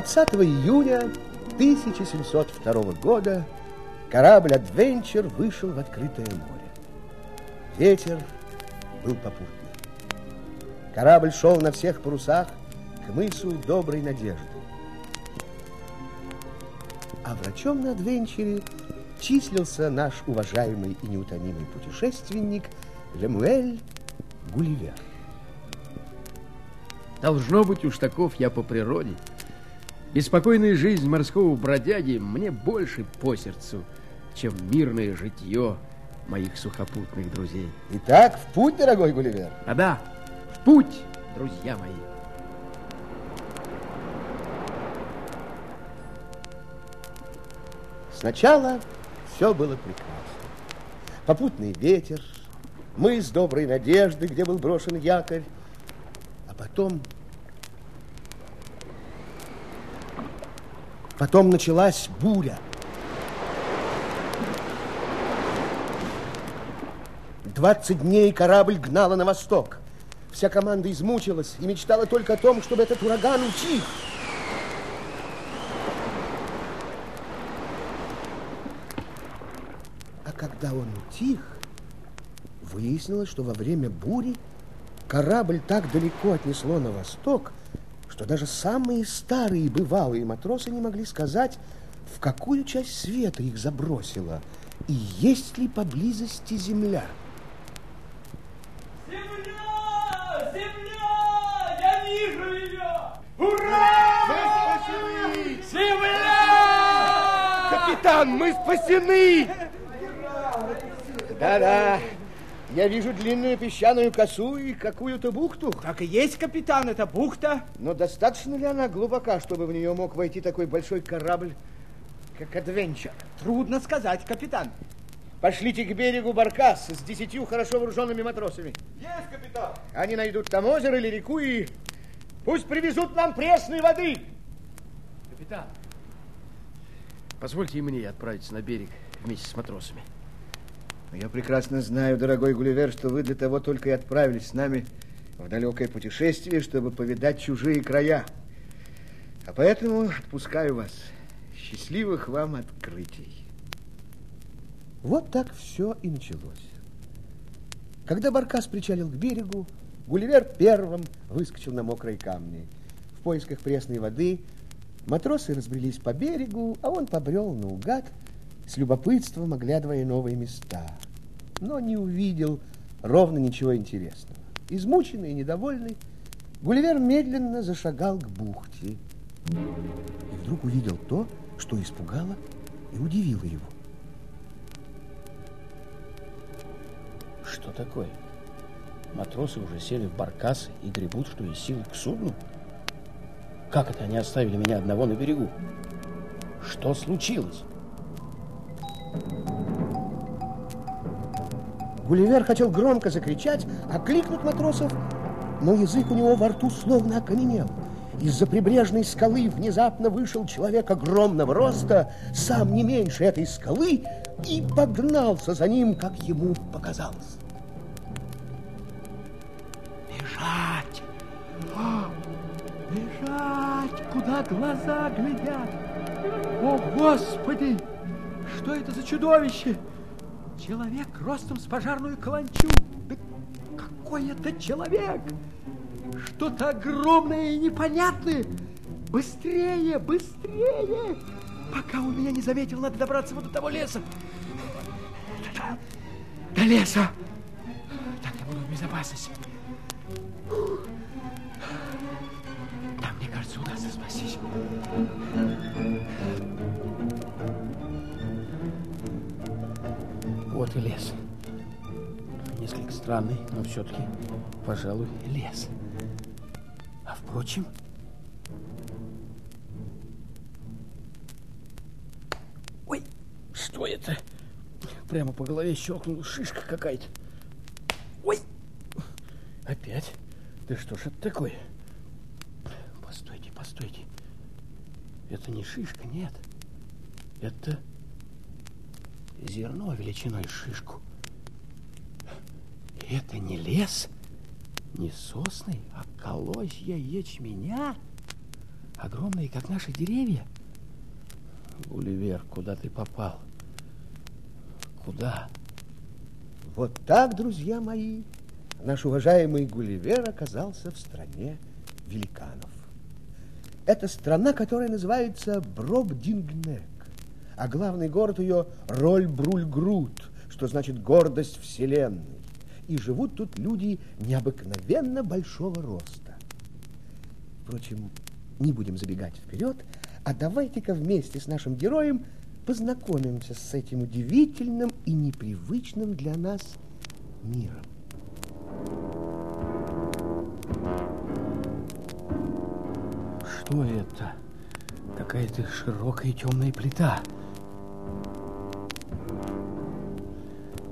Двадцатого июня 1702 года корабль «Адвенчер» вышел в открытое море. Ветер был попутный. Корабль шел на всех парусах к мысу Доброй Надежды. А врачом на «Адвенчере» числился наш уважаемый и неутомимый путешественник Лемуэль Гулливер. Должно быть уж таков я по природе. Беспокойная жизнь морского бродяги мне больше по сердцу, чем мирное житье моих сухопутных друзей. Итак, в путь, дорогой Гулливер. А да, в путь, друзья мои. Сначала все было прекрасно. Попутный ветер, мыс доброй надежды, где был брошен якорь, а потом... Потом началась буря. Двадцать дней корабль гнала на восток. Вся команда измучилась и мечтала только о том, чтобы этот ураган утих. А когда он утих, выяснилось, что во время бури корабль так далеко отнесло на восток, что даже самые старые бывалые матросы не могли сказать, в какую часть света их забросило и есть ли поблизости земля. Земля! Земля! Я вижу ее! Ура! Земля! Капитан, мы спасены! Да-да, я вижу длинную песчаную косу и какую-то бухту. Так и есть, капитан, это бухта. Но достаточно ли она глубока, чтобы в нее мог войти такой большой корабль, как Адвенчер? Трудно сказать, капитан. Пошлите к берегу баркас с десятью хорошо вооруженными матросами. Есть, капитан! Они найдут там озеро или реку и пусть привезут нам пресной воды. Капитан, позвольте и мне отправиться на берег вместе с матросами. Я прекрасно знаю, дорогой Гулливер, что вы для того только и отправились с нами в далекое путешествие, чтобы повидать чужие края. А поэтому отпускаю вас. Счастливых вам открытий. Вот так все и началось. Когда Баркас причалил к берегу, Гулливер первым выскочил на мокрые камни. В поисках пресной воды матросы разбрелись по берегу, а он побрел наугад, с любопытством оглядывая новые места. Но не увидел ровно ничего интересного. Измученный и недовольный, Гулливер медленно зашагал к бухте. И вдруг увидел то, что испугало и удивило его. Что такое? Матросы уже сели в баркас и гребут, что из силы к судну? Как это они оставили меня одного на берегу? Что случилось? Гулливер хотел громко закричать, окликнуть матросов, но язык у него во рту словно окаменел. Из-за прибрежной скалы внезапно вышел человек огромного роста, сам не меньше этой скалы, и погнался за ним, как ему показалось. Бежать! О, бежать! Куда глаза глядят? О, Господи! Что это за чудовище? Человек ростом с пожарную каланчу. Да какой это человек? Что-то огромное и непонятное. Быстрее, быстрее! Пока он меня не заметил, надо добраться вот до того леса. До леса. Так я буду в безопасности. Там, мне кажется, удастся спастись. И лес. Несколько странный, но все-таки, пожалуй, лес. А впрочем... Ой, что это? Прямо по голове щелкнула шишка какая-то. Ой, опять? Да что ж это такое? Постойте, постойте. Это не шишка, нет. Это зерно величиной шишку. Это не лес, не сосны, а колосья ячменя, огромные, как наши деревья. Гулливер, куда ты попал? Куда? Вот так, друзья мои, наш уважаемый Гулливер оказался в стране великанов. Это страна, которая называется Бробдингнек, а главный город ее Роль-Бруль-Грут, что значит гордость вселенной. И живут тут люди необыкновенно большого роста. Впрочем, не будем забегать вперед, а давайте-ка вместе с нашим героем познакомимся с этим удивительным и непривычным для нас миром. Что это? Какая-то широкая темная плита.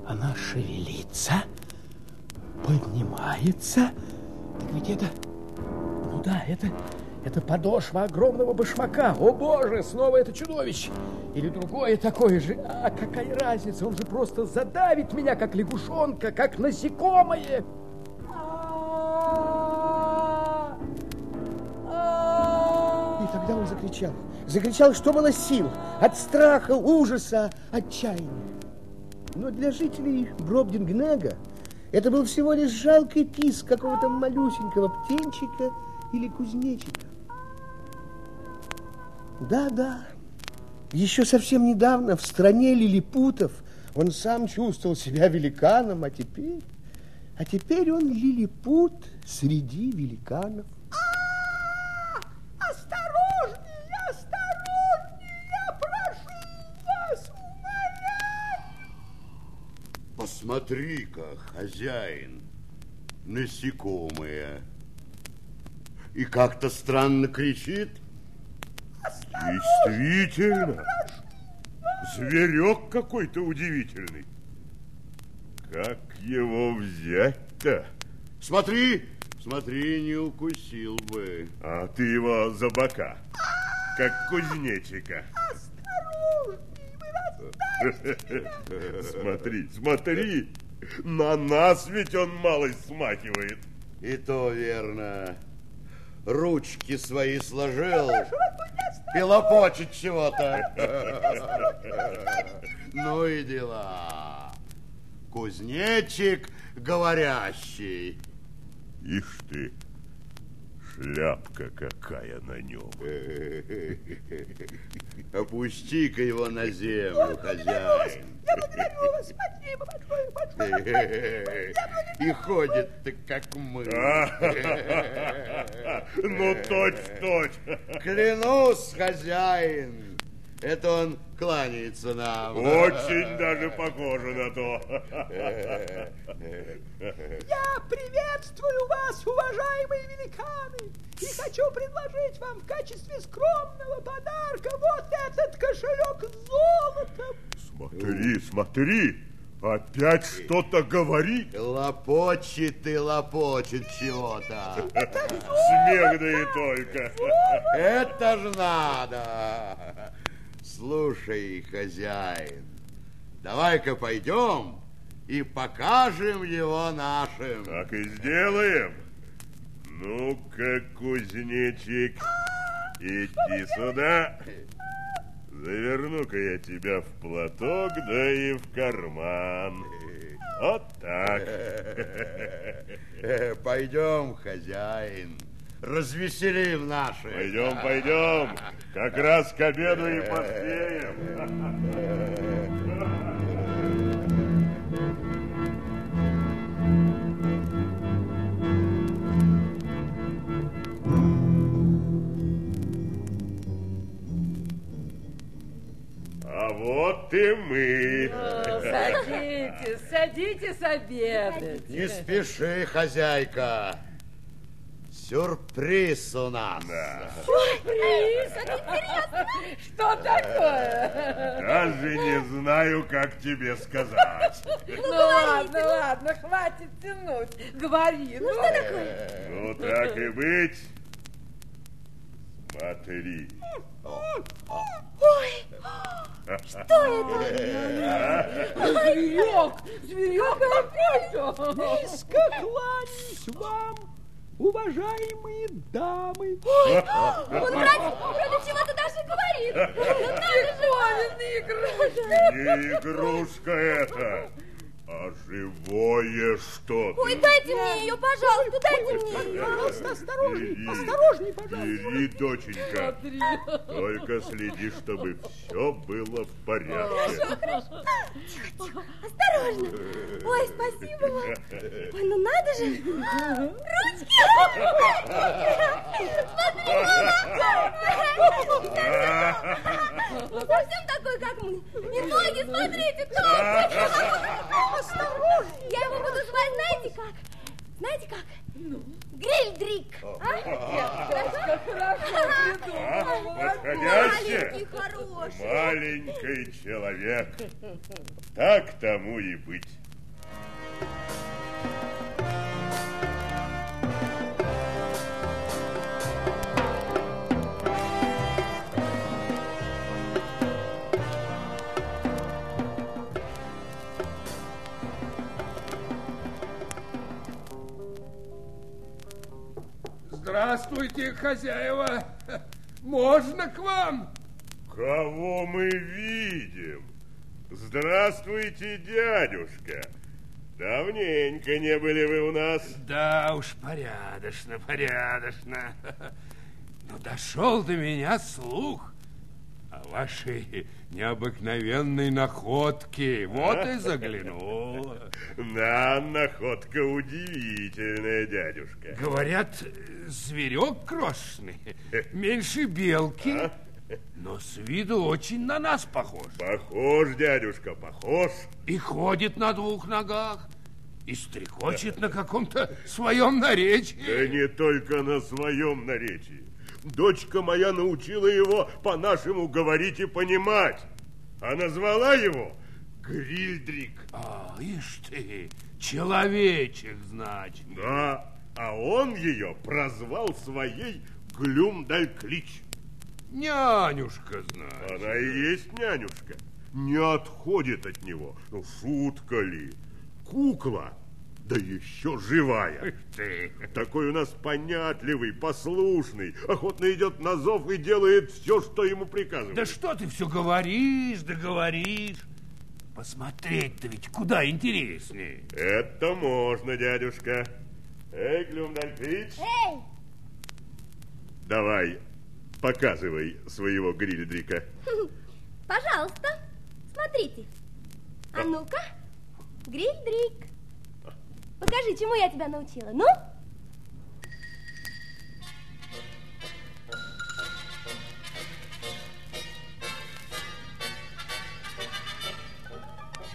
Она шевелится, поднимается. Это... Ну да, это... Это подошва огромного башмака. О, боже, снова это чудовище. Или другое такое же. А какая разница? Он же просто задавит меня, как лягушонка, как насекомое. И тогда он закричал. Закричал, что было сил. От страха, ужаса, отчаяния. Но для жителей Бробдингнега это был всего лишь жалкий писк какого-то малюсенького птенчика или кузнечика. Да-да, еще совсем недавно в стране лилипутов он сам чувствовал себя великаном, а теперь... А теперь он лилипут среди великанов. Посмотри-ка, хозяин, насекомое. И как-то странно кричит. Действительно. Зверек какой-то удивительный. Как его взять-то? Смотри, смотри, не укусил бы. А ты его за бока, как кузнечика. Смотри, смотри, на нас ведь он малость смахивает. И то верно. Ручки свои сложил и лопочет чего-то. Ну и дела. Кузнечик говорящий. Ишь ты, шляпка какая на нем. Опусти-ка его на землю, хозяин. Я благодарю вас, спасибо большое, большое. И ходит-то, как мы. Ну, точь-точь. Клянусь, хозяин, это он кланяется нам. Очень даже похоже на то. Я приветствую вас, уважаемые великаны, и хочу предложить вам в качестве скромного подарка вот этот кошелек с золотом. Смотри, смотри, опять что-то говорит. Лопочет и лопочет чего-то. Смех да и только. Это ж надо. Слушай, хозяин, давай-ка пойдем и покажем его нашим. Так и сделаем. Ну-ка, кузнечик, иди сюда. Заверну-ка я тебя в платок, да и в карман. Вот так. Пойдем, хозяин, развеселим наших. Пойдем, пойдем. Как раз к обеду и поспеем. А вот и мы. Садитесь, садитесь обедать. Не спеши, хозяйка. Сюрприз у нас. Что такое? Даже не знаю, как тебе сказать. Ну, ладно, ладно, хватит тянуть. Говори. Ну, что такое? Ну, так и быть. Смотри. Зверек, зверек опять. Низко кланяюсь, вам, уважаемые дамы. Ой, он вроде, вроде чего-то даже говорит. Надо же, Не игрушка это, а живое что-то. Ой, дайте мне ее, пожалуйста, дайте мне ее. Пожалуйста, осторожней, Бери. осторожней, пожалуйста. Бери, доченька. Только следи, чтобы все было в порядке. Осторожно. Ой, спасибо вам. Ой, ну надо же. Ручки. Смотри, совсем такой, как мы. И ноги, смотрите, толстые. Осторожно. Я его буду звать, знаете как? Знаете как? Грильдрик. А? Подходяще. Маленький, хороший. Маленький человек. Так тому и быть. Здравствуйте, хозяева. Можно к вам? Кого мы видим? Здравствуйте, дядюшка. Давненько не были вы у нас. Да уж, порядочно, порядочно. Но дошел до меня слух вашей необыкновенной находке. Вот и заглянул. Да, находка удивительная, дядюшка. Говорят, зверек крошный, меньше белки, но с виду очень на нас похож. Похож, дядюшка, похож. И ходит на двух ногах, и стрекочет на каком-то своем наречии. Да не только на своем наречии. Дочка моя научила его по-нашему говорить и понимать. А назвала его Грильдрик. А, ишь ты, человечек, значит. Да, а он ее прозвал своей Глюмдальклич. Нянюшка, значит. Она и есть нянюшка. Не отходит от него. Ну, шутка ли? Кукла, да еще живая. Ты. Такой у нас понятливый, послушный, охотно идет на зов и делает все, что ему приказывают. Да что ты все говоришь, да говоришь. Посмотреть-то ведь куда интереснее. Это можно, дядюшка. Эй, Глюмдальклич, Эй, давай, показывай своего грильдрика. пожалуйста, смотрите. А ну-ка, грильдрик. Покажи, чему я тебя научила. Ну?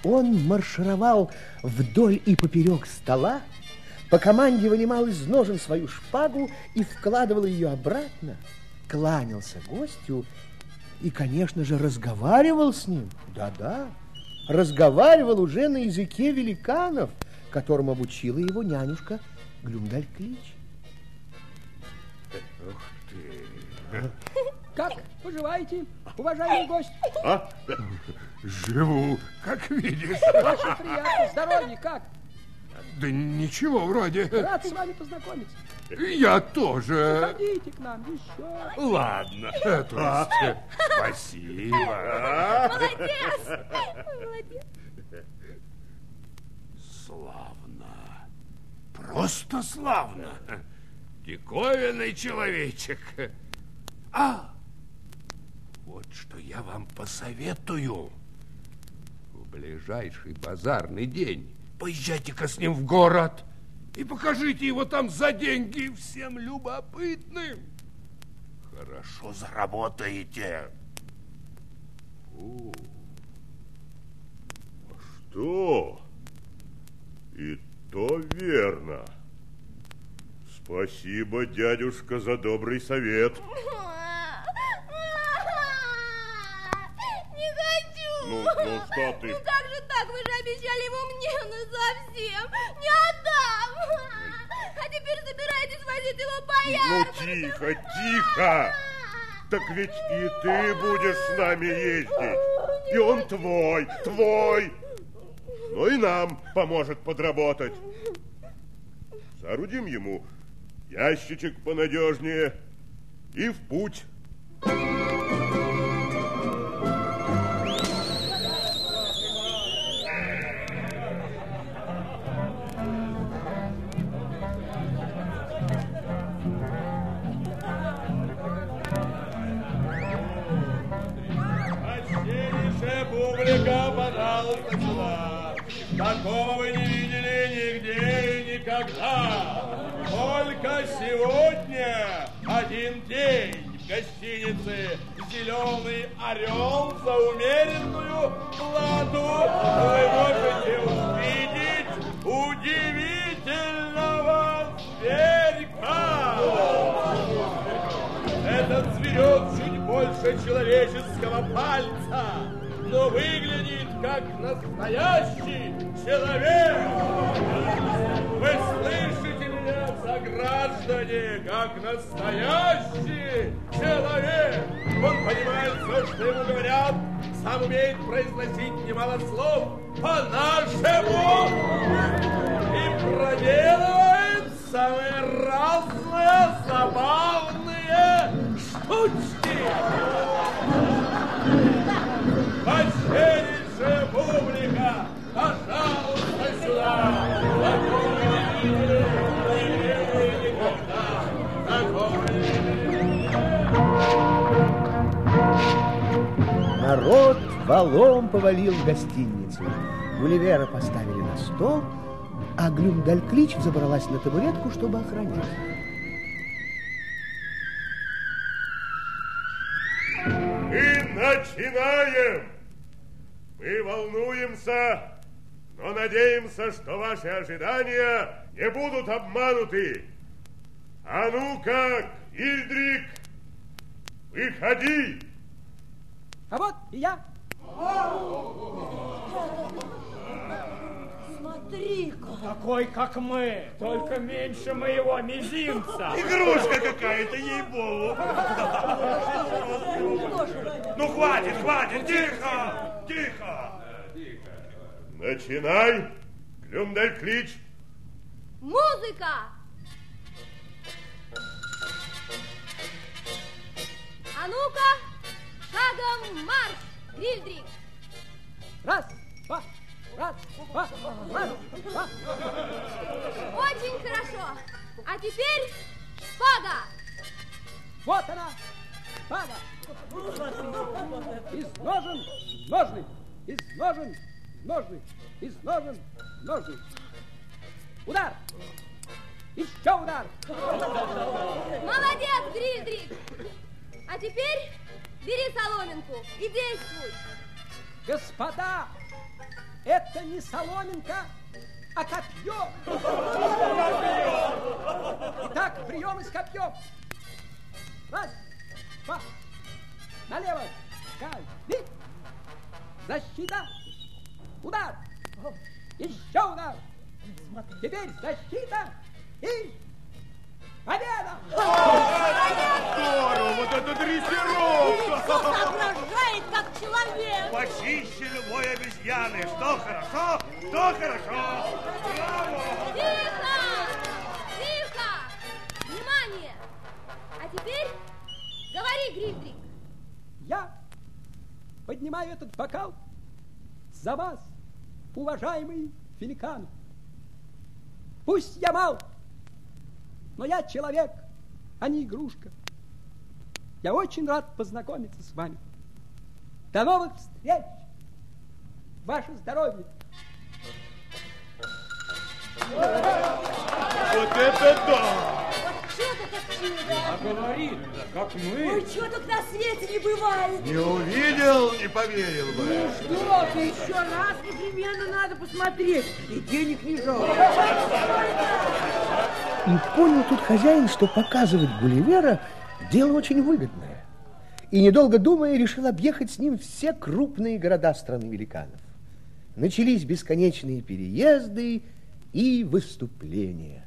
Он маршировал вдоль и поперек стола, по команде вынимал из ножен свою шпагу и вкладывал ее обратно, кланялся гостю и, конечно же, разговаривал с ним. Да-да, разговаривал уже на языке великанов, которым обучила его нянюшка Глюмдальклич. Как поживаете, уважаемый гость? А? Живу, как видишь. Очень приятно. Здоровье как? Да ничего вроде. Рад с вами познакомиться. Я тоже. Заходите к нам еще. Ладно, то есть, спасибо. Молодец. Молодец. Славно. Просто славно. Диковинный человечек. А, вот что я вам посоветую. В ближайший базарный день поезжайте-ка с ним в город и покажите его там за деньги всем любопытным. Хорошо заработаете. О, а что? И то верно. Спасибо, дядюшка, за добрый совет. Не хочу. Ну, ну что ты? Ну как же так? Вы же обещали его мне, ну совсем. Не отдам. А теперь собираетесь возить его по Ну, ярмаркам. тихо, тихо. Так ведь и ты будешь с нами ездить. И он твой, твой. Ну и нам поможет подработать. соорудим ему ящичек понадежнее и в путь. Этот зверек чуть больше человеческого пальца, но выглядит как настоящий человек. Вы слышите меня, сограждане, как настоящий человек. Он понимает все, что ему говорят, сам умеет произносить немало слов по-нашему и проделывает самые разные забавные штучки. Почтеннейшая публика, пожалуйста, сюда. Народ валом повалил в гостиницу. Гулливера поставили на стол, а Глюмдальклич взобралась на табуретку, чтобы охранять. Начинаем! Мы волнуемся, но надеемся, что ваши ожидания не будут обмануты. А ну-ка, Ильдрик, выходи! А вот и я. Смотри-ка. Такой, как мы, только меньше моего мизинца. Игрушка какая-то, ей-богу. Ну, хватит, хватит, тихо, тихо. Начинай, Глюмдальклич. Музыка! А ну-ка, шагом марш, Грильдрик! Раз, два, Очень хорошо. А теперь шпага. Вот она, шпага. Из ножен ножны, из ножен ножны, из ножен ножны. Удар! Еще удар! Молодец, Грильдрик! А теперь бери соломинку и действуй. Господа, это не соломинка, а копье. Итак, прием из копьев. Раз, два, налево, скользит. Защита, удар, еще удар. Теперь защита и победа. Здорово, вот это дрессировка. Соображает, как человек. Почище любой обезьяны. Что хорошо, то хорошо. Браво! Тихо! Тихо! Внимание! А теперь говори, Грильдрик. Я поднимаю этот бокал за вас, уважаемый великан. Пусть я мал, но я человек, а не игрушка. Я очень рад познакомиться с вами. До новых встреч! Ваше здоровье! Вот это да! Чудо? А говорит, как мы. Ой, что тут на свете не бывает. Не увидел, не поверил бы. Что ты, еще раз непременно надо посмотреть. И денег не жалко. И понял тут хозяин, что показывать Гулливера дело очень выгодное. И, недолго думая, решил объехать с ним все крупные города страны великанов. Начались бесконечные переезды и выступления.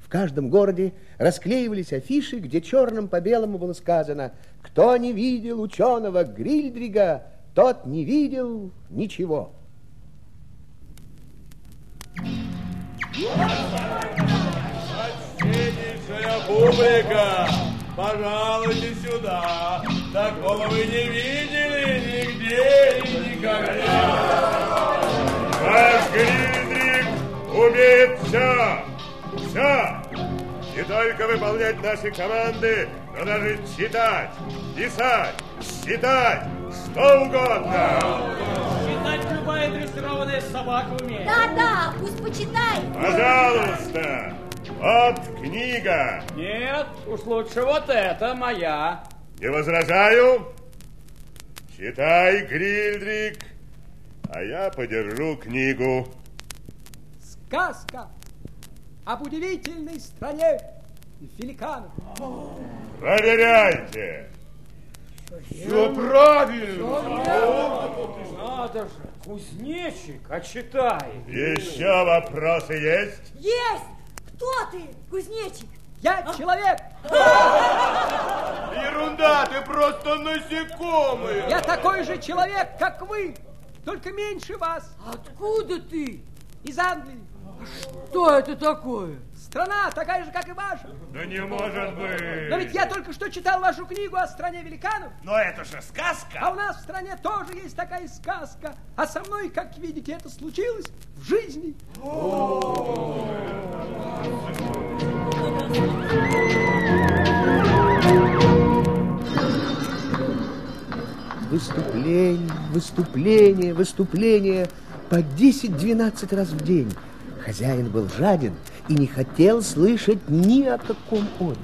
В каждом городе расклеивались афиши, где черным по белому было сказано «Кто не видел ученого Грильдрига, тот не видел ничего». Публика, пожалуйте сюда. Такого вы не видели нигде и никогда. Наш Гридрик умеет все. Все. Не только выполнять наши команды, но даже читать, писать, считать, что угодно. Считать любая дрессированная собака умеет. Да-да, пусть почитает. Пожалуйста, вот книга. Нет, уж лучше вот это моя. Не возражаю. Читай, Грильдрик, а я подержу книгу. Сказка об удивительной стране великанов. Проверяйте. Все правильно. Надо же, кузнечик, а читай. Еще вопросы есть? Есть! Кто ты, кузнечик? Я человек. Ерунда, ты просто насекомый. Я такой же человек, как вы, только меньше вас. Откуда ты? Из Англии. Что это такое? Страна такая же, как и ваша. Да не может быть. Но ведь я только что читал вашу книгу о стране великанов. Но это же сказка. А у нас в стране тоже есть такая сказка. А со мной, как видите, это случилось в жизни. Выступление, выступление, выступление по 10-12 раз в день. Хозяин был жаден и не хотел слышать ни о каком отдыхе.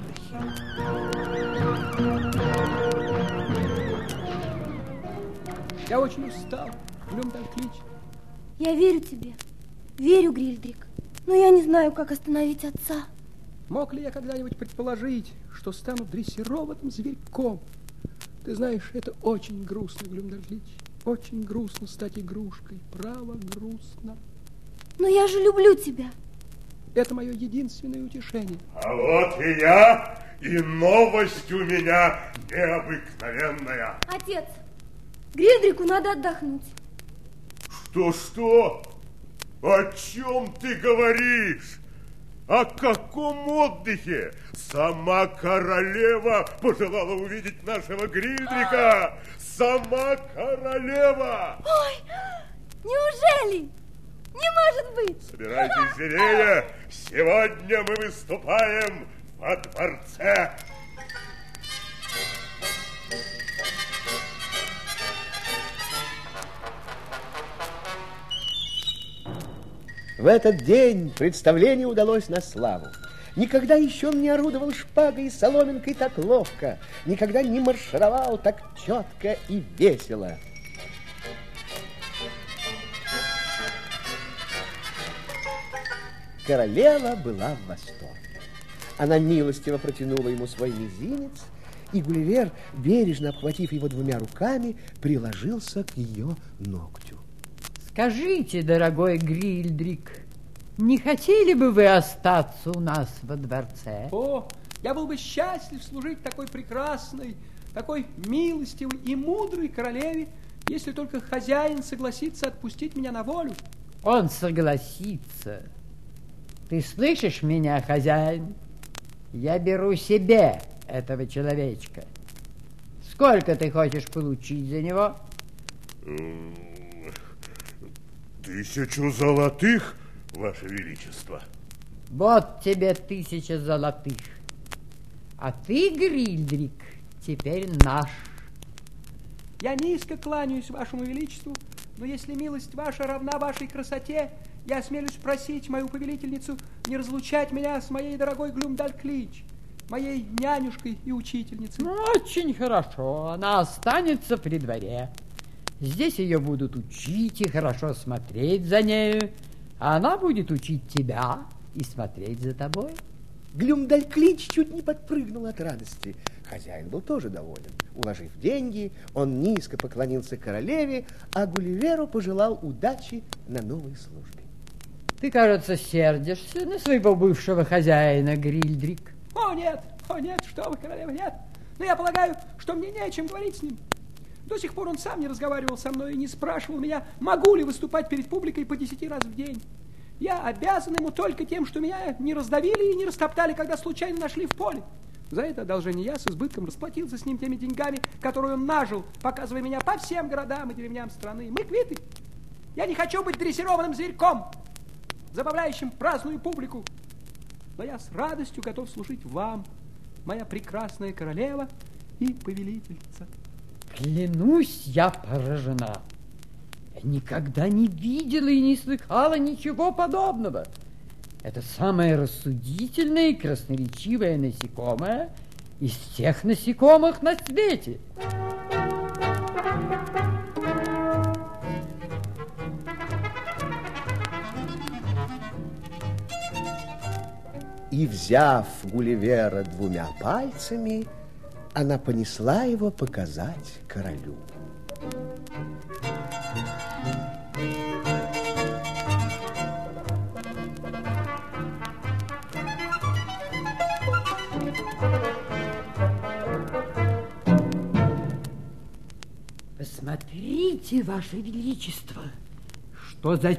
Я очень устал. Клюмдальклич. Я верю тебе. Верю, Грильдрик. Но я не знаю, как остановить отца. Мог ли я когда-нибудь предположить, что стану дрессированным зверьком? Ты знаешь, это очень грустно, Глюмдальклич. Очень грустно стать игрушкой. Право, грустно. Но я же люблю тебя. Это мое единственное утешение. А вот и я, и новость у меня необыкновенная. Отец, Грильдрику надо отдохнуть. Что-что? О чем ты говоришь? О каком отдыхе? Сама королева пожелала увидеть нашего Грильдрика. Сама королева. Ой, неужели? Не может быть! Собирайтесь живее. Сегодня мы выступаем во дворце. В этот день представление удалось на славу. Никогда еще он не орудовал шпагой и соломинкой так ловко, никогда не маршировал так четко и весело. Королева была в восторге. Она милостиво протянула ему свой мизинец, и Гулливер, бережно обхватив его двумя руками, приложился к ее ногтю. Скажите, дорогой Грильдрик, не хотели бы вы остаться у нас во дворце? О, я был бы счастлив служить такой прекрасной, такой милостивой и мудрой королеве, если только хозяин согласится отпустить меня на волю. Он согласится. Ты слышишь меня, хозяин? Я беру себе этого человечка. Сколько ты хочешь получить за него? Тысячу золотых, Ваше Величество. Вот тебе тысяча золотых. А ты, Грильдрик, теперь наш. Я низко кланяюсь вашему величеству, но если милость ваша равна вашей красоте, я осмелюсь просить мою повелительницу не разлучать меня с моей дорогой Глюмдальклич, моей нянюшкой и учительницей. Ну, очень хорошо, она останется при дворе. Здесь ее будут учить и хорошо смотреть за нею, а она будет учить тебя и смотреть за тобой. Глюмдальклич чуть не подпрыгнул от радости. Хозяин был тоже доволен. Уложив деньги, он низко поклонился королеве, а Гулливеру пожелал удачи на новой службе. Ты, кажется, сердишься на своего бывшего хозяина, Грильдрик. О, нет, о, нет, что вы, королева, нет. Но я полагаю, что мне не о чем говорить с ним. До сих пор он сам не разговаривал со мной и не спрашивал меня, могу ли выступать перед публикой по десяти раз в день. Я обязан ему только тем, что меня не раздавили и не растоптали, когда случайно нашли в поле. За это одолжение я с избытком расплатился с ним теми деньгами, которые он нажил, показывая меня по всем городам и деревням страны. Мы квиты. Я не хочу быть дрессированным зверьком, забавляющим праздную публику. Но я с радостью готов служить вам, моя прекрасная королева и повелительница. Клянусь, я поражена. Я никогда не видела и не слыхала ничего подобного. Это самое рассудительное и красноречивое насекомое из всех насекомых на свете. И, взяв Гулливера двумя пальцами, она понесла его показать королю. Посмотрите, Ваше Величество, что за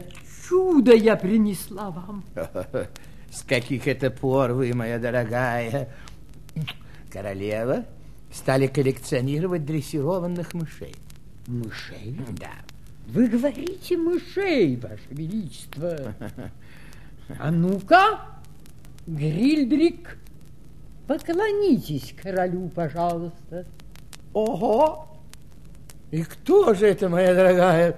чудо я принесла вам. С каких это пор вы, моя дорогая королева, стали коллекционировать дрессированных мышей? Мышей? Да. Вы говорите мышей, Ваше Величество. А ну-ка, Грильдрик, поклонитесь королю, пожалуйста. Ого! И кто же это, моя дорогая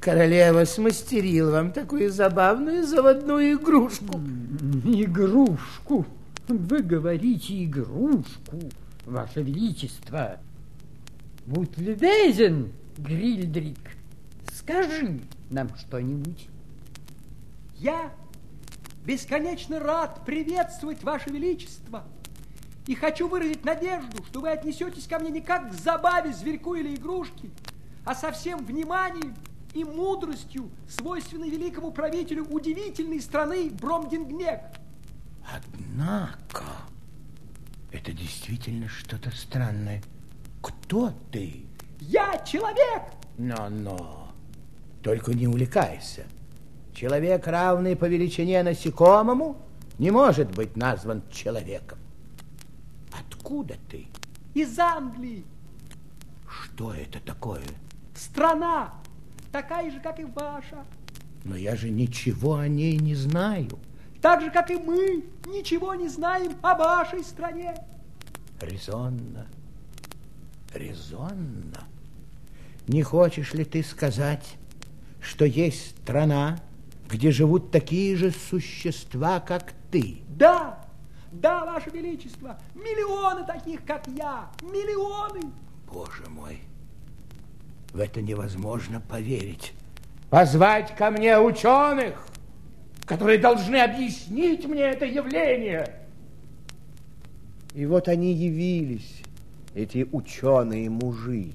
королева, смастерил вам такую забавную заводную игрушку? Игрушку? Вы говорите игрушку, Ваше Величество. Будь любезен, Грильдрик, скажи нам что-нибудь. Я бесконечно рад приветствовать Ваше Величество и хочу выразить надежду, что вы отнесетесь ко мне не как к забаве, зверьку или игрушке, а со всем вниманием и мудростью, свойственной великому правителю удивительной страны Бромдингнек. Однако, это действительно что-то странное. Кто ты? Я человек! Но-но, только не увлекайся. Человек, равный по величине насекомому, не может быть назван человеком. Откуда ты? Из Англии. Что это такое? Страна, такая же, как и ваша. Но я же ничего о ней не знаю. Так же, как и мы, ничего не знаем о вашей стране. Резонно, резонно. Не хочешь ли ты сказать, что есть страна, где живут такие же существа, как ты? Да, да, Ваше Величество, миллионы таких, как я, миллионы. Боже мой, в это невозможно поверить. Позвать ко мне ученых, которые должны объяснить мне это явление. И вот они явились, эти ученые-мужи,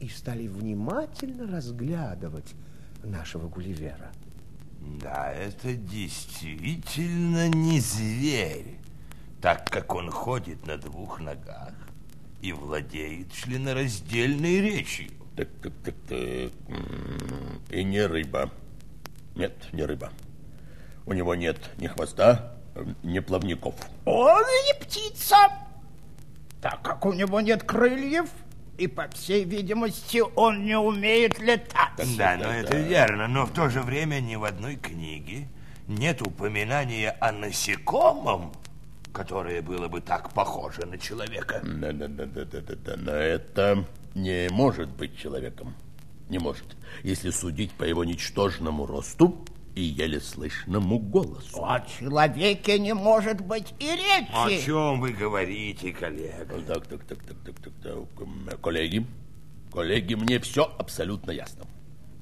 и стали внимательно разглядывать нашего Гулливера. Да, это действительно не зверь, так как он ходит на двух ногах и владеет членораздельной речью. Так, так, так, так. И не рыба. Нет, не рыба. У него нет ни хвоста, ни плавников. Он не птица, так как у него нет крыльев, и, по всей видимости, он не умеет летать. Да, но это верно, но в то же время ни в одной книге нет упоминания о насекомом, которое было бы так похоже на человека. Да, да, да, да, да, да, да. Но это не может быть человеком. Не может. Если судить по его ничтожному росту и еле слышному голосу. О человеке не может быть и речи. О чем вы говорите, коллега? Так, так, так, так, так, так, так. Коллеги, коллеги, мне все абсолютно ясно.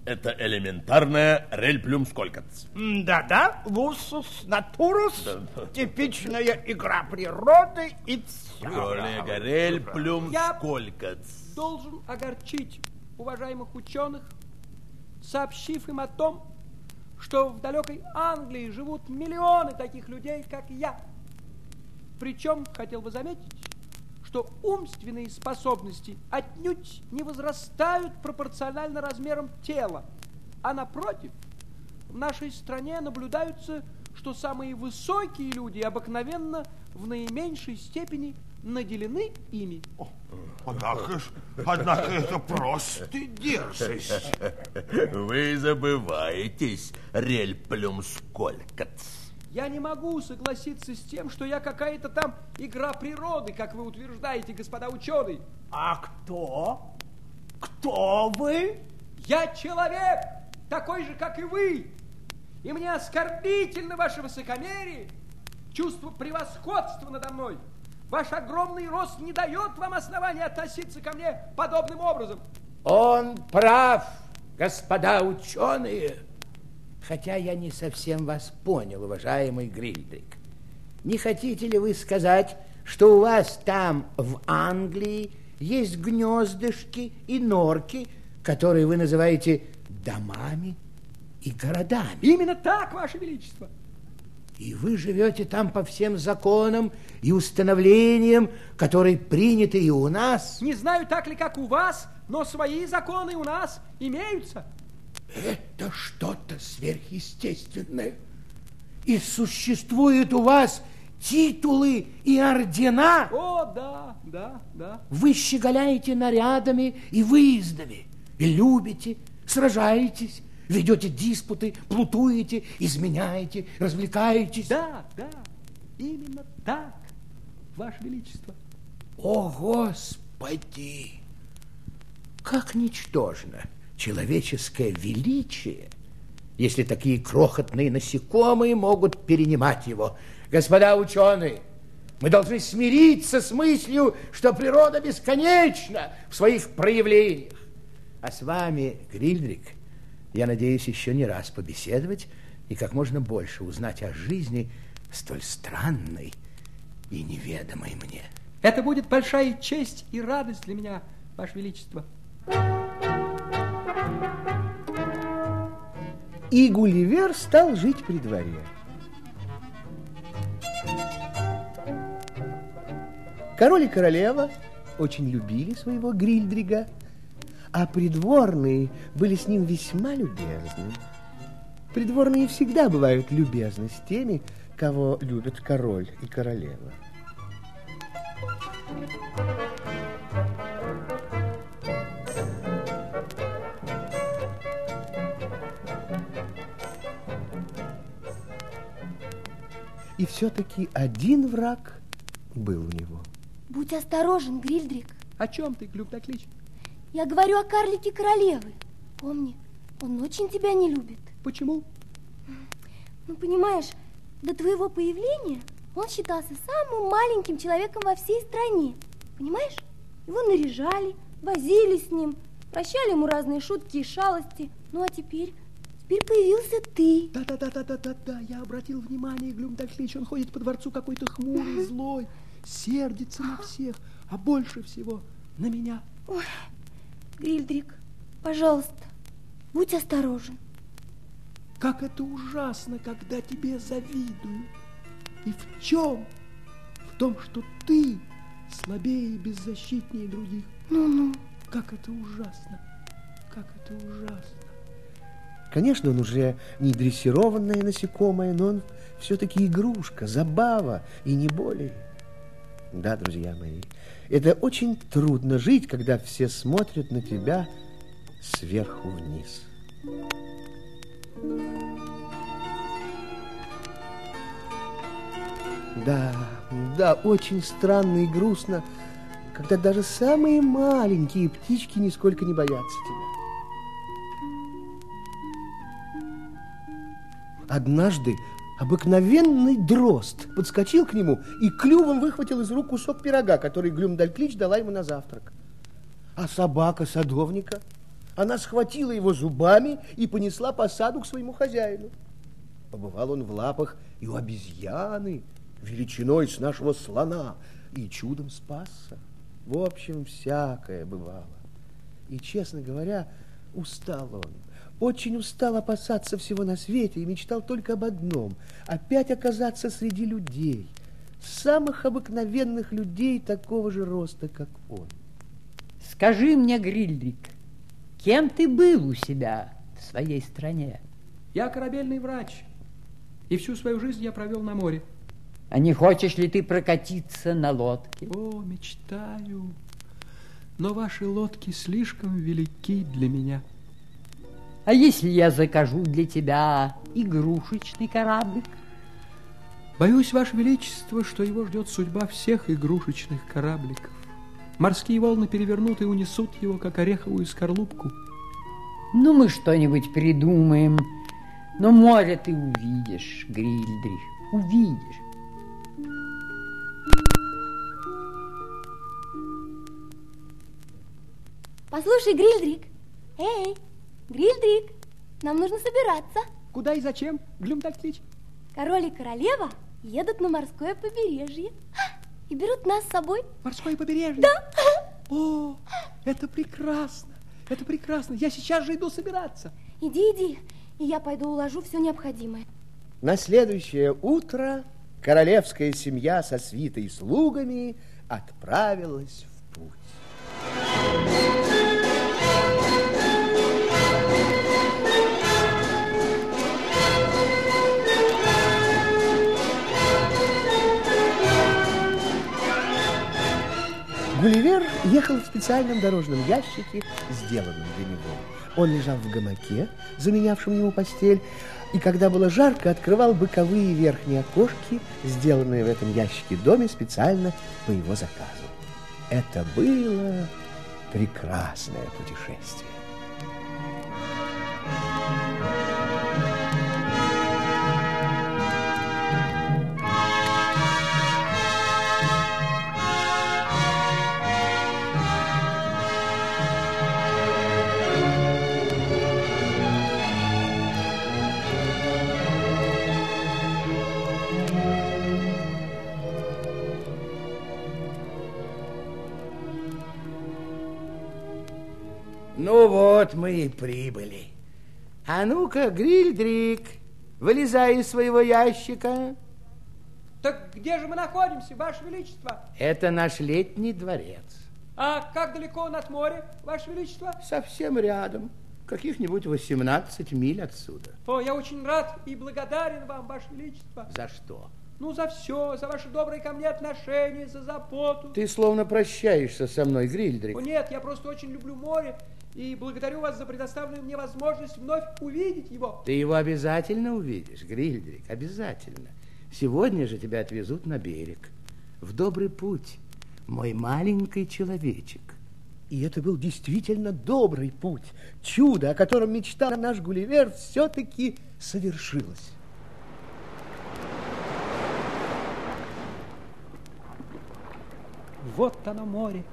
Это элементарная рельплюм сколькац. Да-да, вусус натурус, типичная игра природы и все. Коллега, рельплюм сколькац. должен огорчить уважаемых ученых, сообщив им о том, что в далекой Англии живут миллионы таких людей, как я. Причем, хотел бы заметить, что умственные способности отнюдь не возрастают пропорционально размерам тела, а напротив, в нашей стране наблюдаются, что самые высокие люди обыкновенно в наименьшей степени наделены ими. Однако, ж- однако это просто дерзость. Вы забываетесь, Рель Плюмсколькац. Я не могу согласиться с тем, что я какая-то там игра природы, как вы утверждаете, господа ученые. А кто? Кто вы? Я человек, такой же, как и вы. И мне оскорбительно ваше высокомерие, чувство превосходства надо мной. Ваш огромный рост не дает вам основания относиться ко мне подобным образом. Он прав, господа ученые. Хотя я не совсем вас понял, уважаемый Грильдрик. Не хотите ли вы сказать, что у вас там, в Англии, есть гнездышки и норки, которые вы называете домами и городами? Именно так, ваше величество. И вы живете там по всем законам и установлениям, которые приняты и у нас? Не знаю, так ли, как у вас, но свои законы у нас имеются. Это что-то сверхъестественное. И существуют у вас титулы и ордена? О, да, да, да. Вы щеголяете нарядами и выездами, и любите, сражаетесь, ведете диспуты, плутуете, изменяете, развлекаетесь. Да, да, именно так, ваше величество. О, Господи! Как ничтожно человеческое величие, если такие крохотные насекомые могут перенимать его. Господа ученые, мы должны смириться с мыслью, что природа бесконечна в своих проявлениях. А с вами, Грильдрик, я надеюсь еще не раз побеседовать и как можно больше узнать о жизни столь странной и неведомой мне. Это будет большая честь и радость для меня, ваше величество. И Гулливер стал жить при дворе. Король и королева очень любили своего Грильдрига, а придворные были с ним весьма любезны. Придворные всегда бывают любезны с теми, кого любят король и королева. И все-таки один враг был у него. Будь осторожен, Грильдрик. О чем ты, Глюбдоклич? Я говорю о карлике королевы. Помни, он очень тебя не любит. Почему? Ну, понимаешь, до твоего появления он считался самым маленьким человеком во всей стране. Понимаешь? Его наряжали, возили с ним, прощали ему разные шутки и шалости. Ну, а теперь, теперь появился ты. Да-да-да-да-да-да, я обратил внимание, Глюмдоклич, он ходит по дворцу какой-то хмурый, злой, сердится на всех, а больше всего на меня. Ой, Грильдрик, пожалуйста, будь осторожен. Как это ужасно, когда тебе завидуют. И в чем? В том, что ты слабее и беззащитнее других. Ну-ну. Как это ужасно, как это ужасно. Конечно, он уже не дрессированное насекомое, но он все-таки игрушка, забава и не более. Да, друзья мои, это очень трудно жить, когда все смотрят на тебя сверху вниз. Да, да, очень странно и грустно, когда даже самые маленькие птички нисколько не боятся тебя. Однажды обыкновенный дрозд подскочил к нему и клювом выхватил из рук кусок пирога, который Глюмдальклич дала ему на завтрак. А собака садовника, она схватила его зубами и понесла по саду к своему хозяину. Побывал он в лапах и у обезьяны, величиной с нашего слона, и чудом спасся. В общем, всякое бывало. И, честно говоря, устал он. Очень устал опасаться всего на свете и мечтал только об одном – опять оказаться среди людей, самых обыкновенных людей такого же роста, как он. Скажи мне, Грильдрик, кем ты был у себя в своей стране? Я корабельный врач, и всю свою жизнь я провел на море. А не хочешь ли ты прокатиться на лодке? О, мечтаю. Но ваши лодки слишком велики для меня. А если я закажу для тебя игрушечный кораблик? Боюсь, Ваше Величество, что его ждет судьба всех игрушечных корабликов. Морские волны перевернут и унесут его, как ореховую скорлупку. Ну, мы что-нибудь придумаем. Но море ты увидишь, Грильдрих, увидишь. Послушай, Грильдрик. Эй, Грильдрик, нам нужно собираться. Куда и зачем, Глюмдальклич? Король и королева едут на морское побережье и берут нас с собой. Морское побережье? Да. О, это прекрасно, это прекрасно. Я сейчас же иду собираться. Иди, иди, и я пойду уложу все необходимое. На следующее утро королевская семья со свитой и слугами отправилась в путь. Гулливер ехал в специальном дорожном ящике, сделанном для него. Он лежал в гамаке, заменявшем ему постель, и когда было жарко, открывал боковые верхние окошки, сделанные в этом ящике доме специально по его заказу. Это было прекрасное путешествие. Ну вот мы и прибыли. А ну-ка, Грильдрик, вылезай из своего ящика. Так где же мы находимся, Ваше Величество? Это наш летний дворец. А как далеко он от моря, Ваше Величество? Совсем рядом, каких-нибудь 18 миль отсюда. О, я очень рад и благодарен вам, Ваше Величество. За что? Ну, за все, за ваши добрые ко мне отношения, за заботу. Ты словно прощаешься со мной, Грильдрик. О, нет, я просто очень люблю море и благодарю вас за предоставленную мне возможность вновь увидеть его. Ты его обязательно увидишь, Грильдрик, обязательно. Сегодня же тебя отвезут на берег. В добрый путь, мой маленький человечек. И это был действительно добрый путь. Чудо, о котором мечтал наш Гулливер, все-таки совершилось. Вот оно море.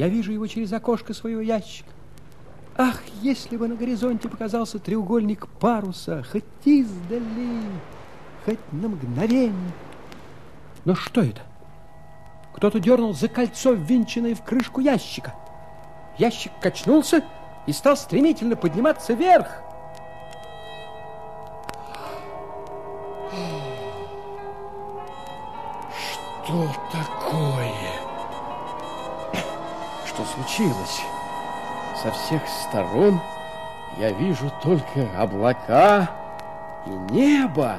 Я вижу его через окошко своего ящика. Ах, если бы на горизонте показался треугольник паруса, хоть издали, хоть на мгновение. Но что это? Кто-то дернул за кольцо, ввинченное в крышку ящика. Ящик качнулся и стал стремительно подниматься вверх. Что такое? Случилось? Со всех сторон я вижу только облака и небо.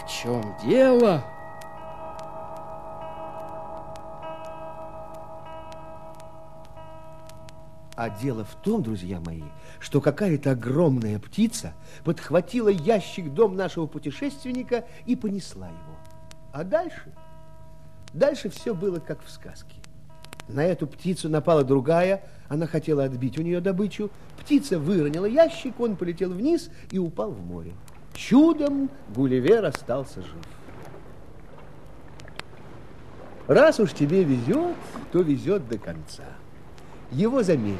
В чем дело? А дело в том, друзья мои, что какая-то огромная птица подхватила ящик дом нашего путешественника и понесла его. А дальше? Дальше все было как в сказке. На эту птицу напала другая, она хотела отбить у нее добычу. Птица выронила ящик, он полетел вниз и упал в море. Чудом Гулливер остался жив. Раз уж тебе везет, то везет до конца. Его заметили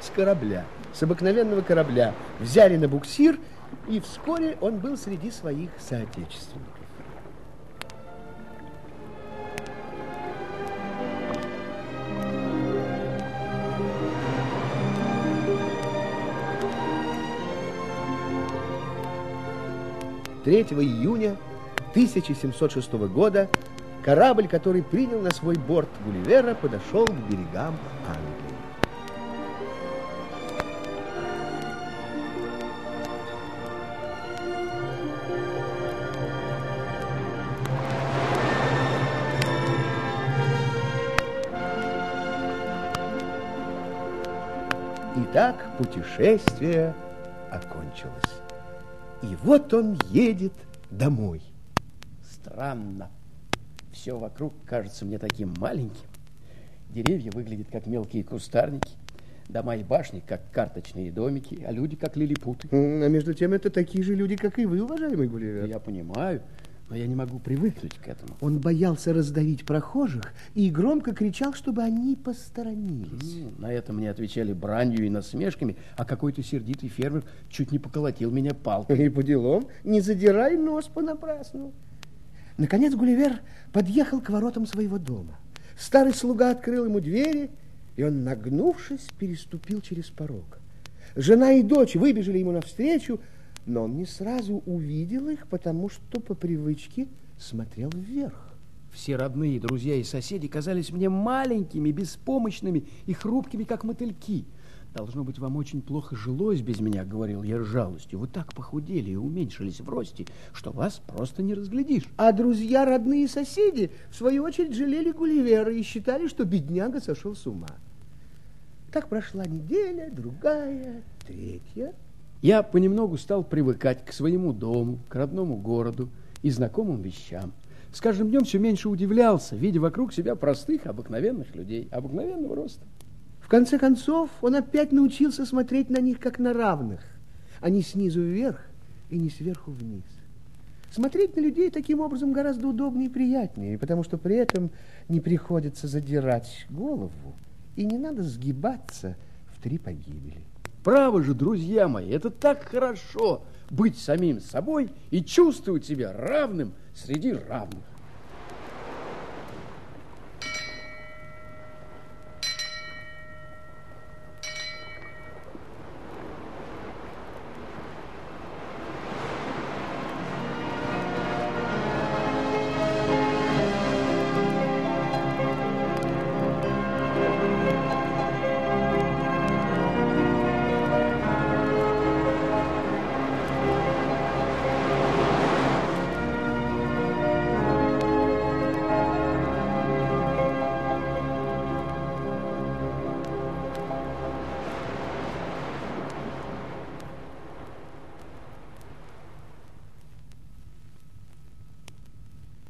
с корабля, с обыкновенного корабля, взяли на буксир, и вскоре он был среди своих соотечественников. 3 июня 1706 года корабль, который принял на свой борт Гулливера, подошел к берегам Англии. Итак, путешествие окончилось. И вот он едет домой. Странно. Все вокруг кажется мне таким маленьким. Деревья выглядят как мелкие кустарники, дома и башни как карточные домики, а люди как лилипуты. А между тем это такие же люди, как и вы, уважаемый Гулливер. Я понимаю, но я не могу привыкнуть к этому. Он боялся раздавить прохожих и громко кричал, чтобы они посторонились. Ну, на это мне отвечали бранью и насмешками, а какой-то сердитый фермер чуть не поколотил меня палкой. И по делам, не задирай нос понапрасну. Наконец Гулливер подъехал к воротам своего дома. Старый слуга открыл ему двери, и он, нагнувшись, переступил через порог. Жена и дочь выбежали ему навстречу, но он не сразу увидел их, потому что по привычке смотрел вверх. Все родные, друзья и соседи казались мне маленькими, беспомощными и хрупкими, как мотыльки. Должно быть, вам очень плохо жилось без меня, говорил я с жалостью. Вы так похудели и уменьшились в росте, что вас просто не разглядишь. А друзья, родные и соседи, в свою очередь, жалели Гулливера и считали, что бедняга сошел с ума. Так прошла неделя, другая, третья. Я понемногу стал привыкать к своему дому, к родному городу и знакомым вещам. С каждым днем все меньше удивлялся, видя вокруг себя простых, обыкновенных людей, обыкновенного роста. В конце концов, он опять научился смотреть на них как на равных, а не снизу вверх и не сверху вниз. Смотреть на людей таким образом гораздо удобнее и приятнее, потому что при этом не приходится задирать голову и не надо сгибаться в три погибели. Право же, друзья мои, это так хорошо быть самим собой и чувствовать себя равным среди равных.